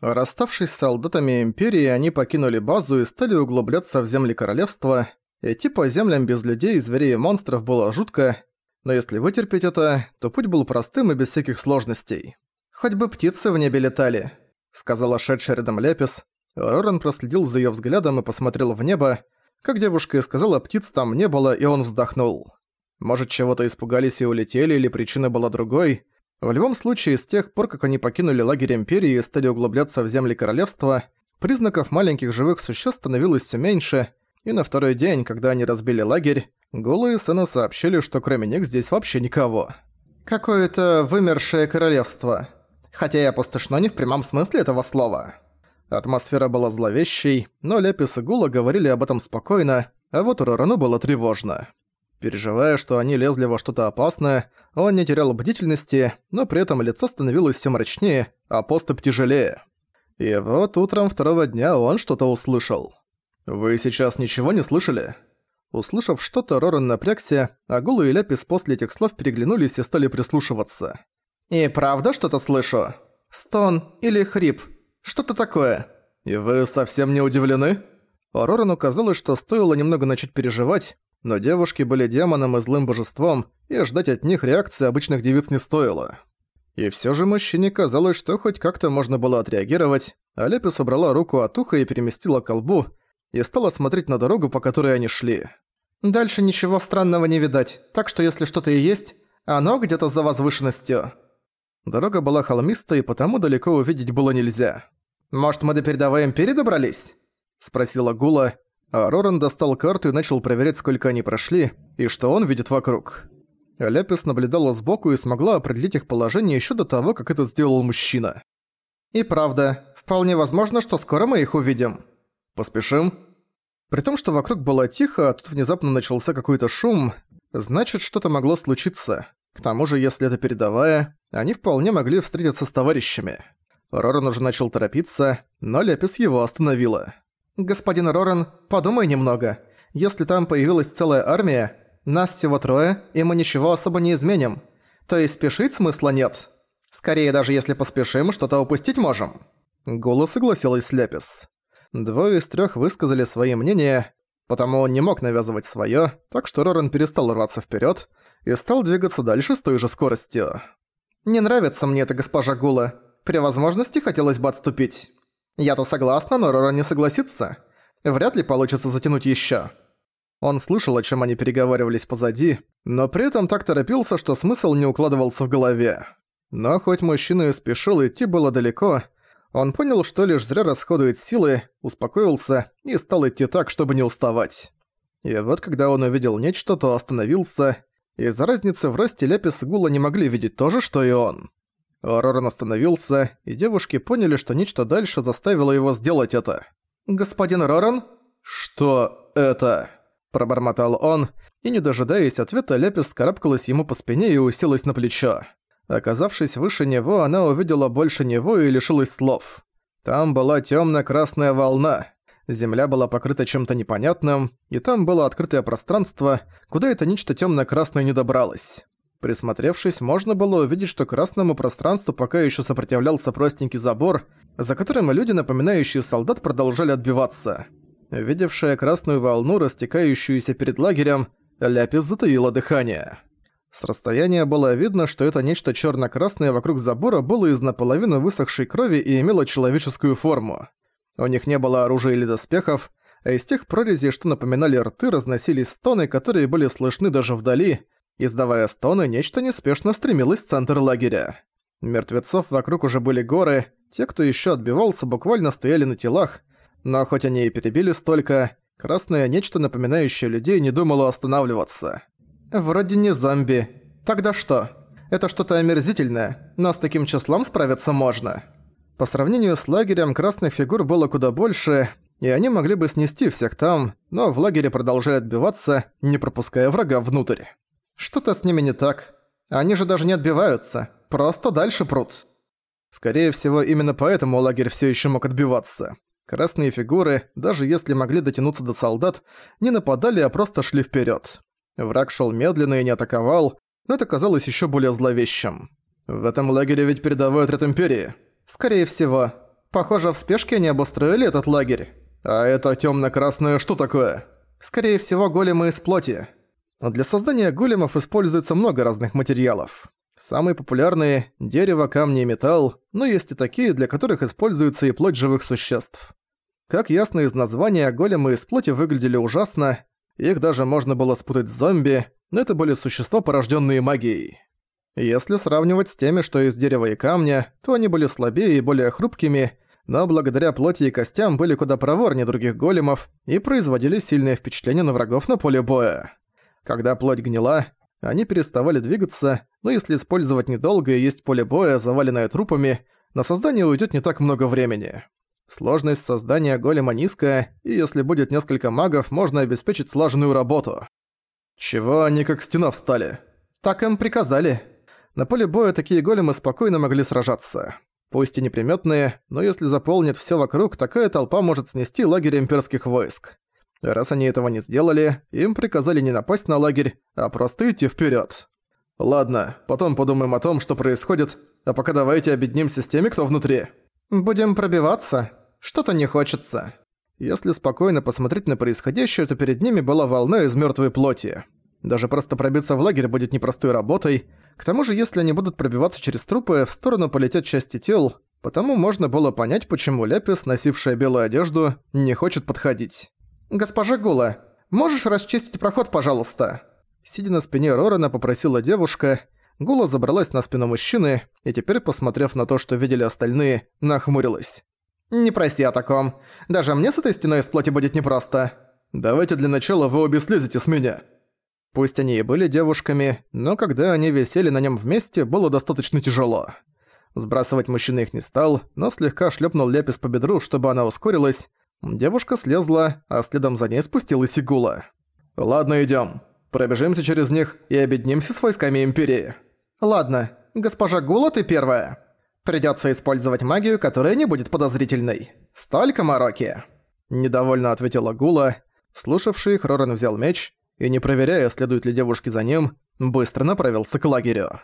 Расставшись с солдатами Империи, они покинули базу и стали углубляться в земли королевства. Идти по землям без людей, зверей и монстров было жутко, но если вытерпеть это, то путь был простым и без всяких сложностей. «Хоть бы птицы в небе летали», — сказала шедшая рядом Лепис. Роран проследил за её взглядом и посмотрел в небо. Как девушка и сказала, птиц там не было, и он вздохнул. Может, чего-то испугались и улетели, или причина была другой. В любом случае, с тех пор, как они покинули лагерь Империи и стали углубляться в земли королевства, признаков маленьких живых существ становилось все меньше, и на второй день, когда они разбили лагерь, Гула и Сэна сообщили, что кроме них здесь вообще никого. «Какое-то вымершее королевство. Хотя и опустошно не в прямом смысле этого слова». Атмосфера была зловещей, но Лепис и Гула говорили об этом спокойно, а вот Рорану было тревожно. Переживая, что они лезли во что-то опасное, он не терял бдительности, но при этом лицо становилось все мрачнее, а поступ тяжелее. И вот утром второго дня он что-то услышал. «Вы сейчас ничего не слышали?» Услышав что-то, Роран напрягся, а Гулу и Ляпис после этих слов переглянулись и стали прислушиваться. «И правда что-то слышу? Стон или хрип? Что-то такое?» «И вы совсем не удивлены?» Рорану казалось, что стоило немного начать переживать, но девушки были демоном и злым божеством, и ждать от них реакции обычных девиц не стоило. И всё же мужчине казалось, что хоть как-то можно было отреагировать, а Лепис убрала руку от уха и переместила колбу, и стала смотреть на дорогу, по которой они шли. «Дальше ничего странного не видать, так что если что-то и есть, оно где-то за возвышенностью». Дорога была холмистой, потому далеко увидеть было нельзя. «Может, мы до передовой империи добрались?» – спросила Гула, а Роран достал карту и начал проверять, сколько они прошли, и что он видит вокруг. Ляпис наблюдала сбоку и смогла определить их положение еще до того, как это сделал мужчина. «И правда, вполне возможно, что скоро мы их увидим. Поспешим?» При том, что вокруг было тихо, а тут внезапно начался какой-то шум, значит, что-то могло случиться. К тому же, если это передовая, они вполне могли встретиться с товарищами. Роран уже начал торопиться, но Ляпис его остановила. «Господин Роран, подумай немного. Если там появилась целая армия, нас всего трое, и мы ничего особо не изменим. То есть спешить смысла нет. Скорее, даже если поспешим, что-то упустить можем». Голос согласилась Ляпис. Двое из трёх высказали свои мнения, потому он не мог навязывать своё, так что Роран перестал рваться вперёд и стал двигаться дальше с той же скоростью. «Не нравится мне эта госпожа Гула. При возможности хотелось бы отступить». Я-то согласна, но Рора не согласится. Вряд ли получится затянуть ещё. Он слышал, о чем они переговаривались позади, но при этом так торопился, что смысл не укладывался в голове. Но хоть мужчина и спешил, идти было далеко, он понял, что лишь зря расходует силы, успокоился и стал идти так, чтобы не уставать. И вот когда он увидел нечто, то остановился. Из-за разницы в росте Ляпис и Гула не могли видеть то же, что и он. Роран остановился, и девушки поняли, что нечто дальше заставило его сделать это. «Господин Роран?» «Что это?» – пробормотал он, и, не дожидаясь ответа, Ляпис скарабкалась ему по спине и уселась на плечо. Оказавшись выше него, она увидела больше него и лишилась слов. Там была темно-красная волна. Земля была покрыта чем-то непонятным, и там было открытое пространство, куда это нечто темно-красное не добралось. Присмотревшись, можно было увидеть, что красному пространству пока еще сопротивлялся простенький забор, за которым люди, напоминающие солдат, продолжали отбиваться. Видевшая красную волну, растекающуюся перед лагерем, Ляпис затаила дыхание. С расстояния было видно, что это нечто черно-красное вокруг забора было из наполовину высохшей крови и имело человеческую форму. У них не было оружия или доспехов, а из тех прорезей, что напоминали рты, разносились стоны, которые были слышны даже вдали, Издавая стоны, нечто неспешно стремилось в центр лагеря. Мертвецов вокруг уже были горы, те, кто еще отбивался, буквально стояли на телах, но хоть они и перебили столько, красное нечто, напоминающее людей, не думало останавливаться. «Вроде не зомби. Тогда что? Это что-то омерзительное, но с таким числом справиться можно». По сравнению с лагерем, красных фигур было куда больше, и они могли бы снести всех там, но в лагере продолжали отбиваться, не пропуская врага внутрь. Что-то с ними не так. Они же даже не отбиваются, просто дальше прут. Скорее всего, именно поэтому лагерь все еще мог отбиваться. Красные фигуры, даже если могли дотянуться до солдат, не нападали, а просто шли вперед. Враг шел медленно и не атаковал, но это казалось еще более зловещим. В этом лагере ведь передовой отряд Империи. Скорее всего. Похоже, в спешке они обустроили этот лагерь. А это темно-красное что такое? Скорее всего, големы из плоти. Для создания големов используется много разных материалов. Самые популярные – дерево, камни и металл, но есть и такие, для которых используется и плоть живых существ. Как ясно из названия, големы из плоти выглядели ужасно, их даже можно было спутать с зомби, но это были существа, порожденные магией. Если сравнивать с теми, что из дерева и камня, то они были слабее и более хрупкими, но благодаря плоти и костям были куда проворнее других големов и производили сильное впечатление на врагов на поле боя. Когда плоть гнила, они переставали двигаться, но если использовать недолго и есть поле боя, заваленное трупами, на создание уйдет не так много времени. Сложность создания голема низкая, и если будет несколько магов, можно обеспечить слаженную работу. Чего они как стена встали? Так им приказали. На поле боя такие големы спокойно могли сражаться. Пусть и неприметные, но если заполнит все вокруг, такая толпа может снести лагерь имперских войск. Раз они этого не сделали, им приказали не напасть на лагерь, а просто идти вперед. Ладно, потом подумаем о том, что происходит, а пока давайте объединимся с теми, кто внутри. Будем пробиваться. Что-то не хочется. Если спокойно посмотреть на происходящее, то перед ними была волна из мертвой плоти. Даже просто пробиться в лагерь будет непростой работой. К тому же, если они будут пробиваться через трупы, в сторону полетят части тел, потому можно было понять, почему Ляпис, носившая белую одежду, не хочет подходить. «Госпожа Гула, можешь расчистить проход, пожалуйста?» Сидя на спине Рорана, попросила девушка. Гула забралась на спину мужчины и теперь, посмотрев на то, что видели остальные, нахмурилась. «Не проси о таком. Даже мне с этой стеной из плоти будет непросто. Давайте для начала вы обе слезете с меня». Пусть они и были девушками, но когда они висели на нем вместе, было достаточно тяжело. Сбрасывать мужчина их не стал, но слегка шлепнул Ляпис по бедру, чтобы она ускорилась, Девушка слезла, а следом за ней спустилась Игула. «Ладно, идём. Пробежимся через них и объединимся с войсками Империи». «Ладно, госпожа Гула, ты первая. Придётся использовать магию, которая не будет подозрительной. Столько мороки!» Недовольно ответила Гула. Слушавший их, Роран взял меч и, не проверяя, следует ли девушки за ним, быстро направился к лагерю.